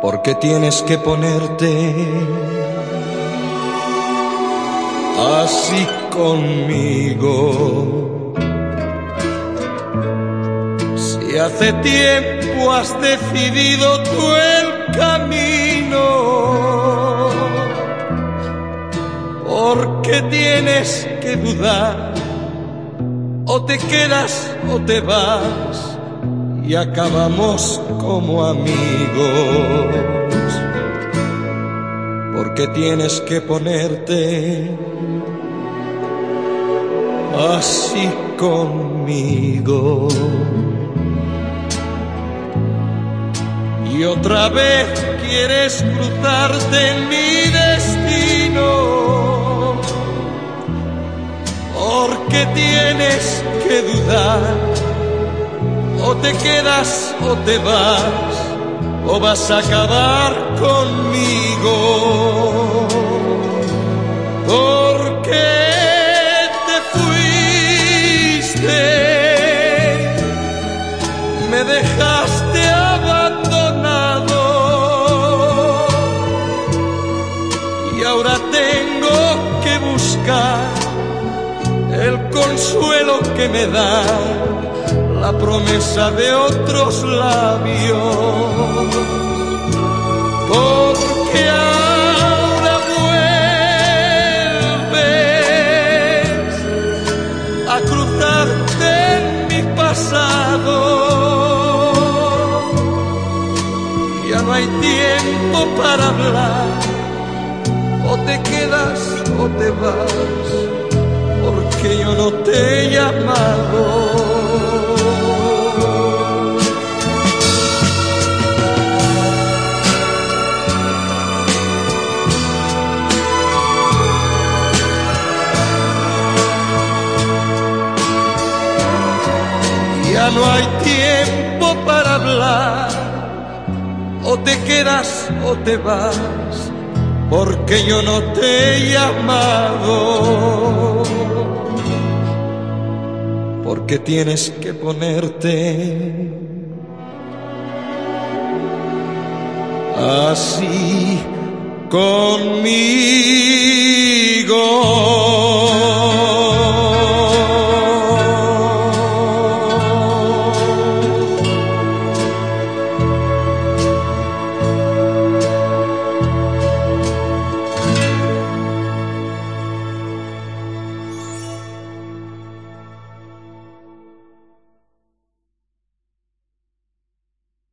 ¿Por qué tienes que ponerte así conmigo? Si hace tiempo has decidido tú el camino, ¿por qué tienes que dudar? O te quedas o te vas y acabamos como amigos. Porque tienes que ponerte así conmigo. Y otra vez quieres cruzarte en mi destino. Porque tienes que dudar o te quedas o te vas, o vas a acabar conmigo. Porque te fuiste, me dejaste abandonado y ahora tengo que buscar el consuelo que me da la promesa de otros labios. Porque ahora vuelves a cruzarte en mi pasado. Ya no hay tiempo para hablar, o te quedas o te vas, porque yo no te he llamado. No hay tiempo para hablar, o te quedas o te vas, porque yo no te he llamado, porque tienes que ponerte así conmigo.